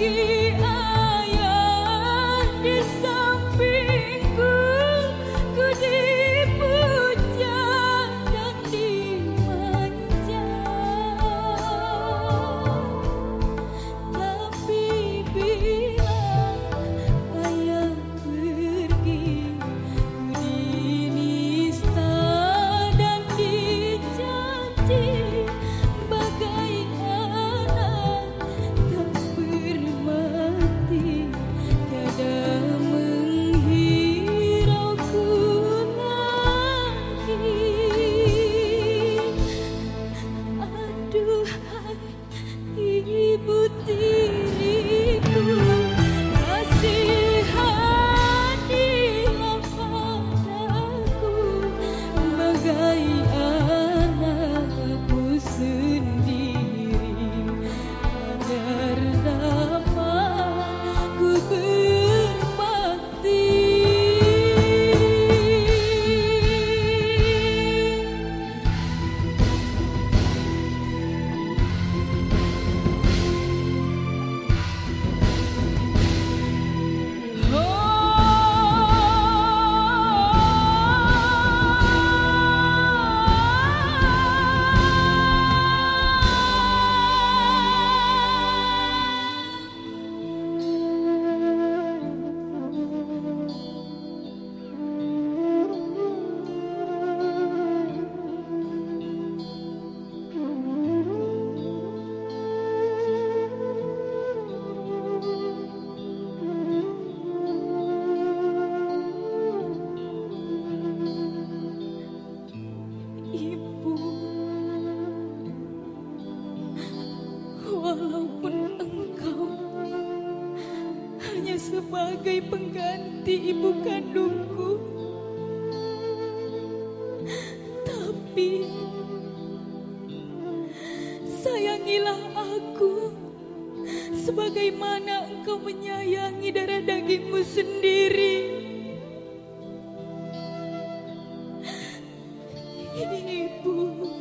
ye walaupun engkau hanya sebagai pengganti ibu kandungku. Tapi sayangilah aku sebagaimana engkau menyayangi darah dagingmu sendiri. beni bu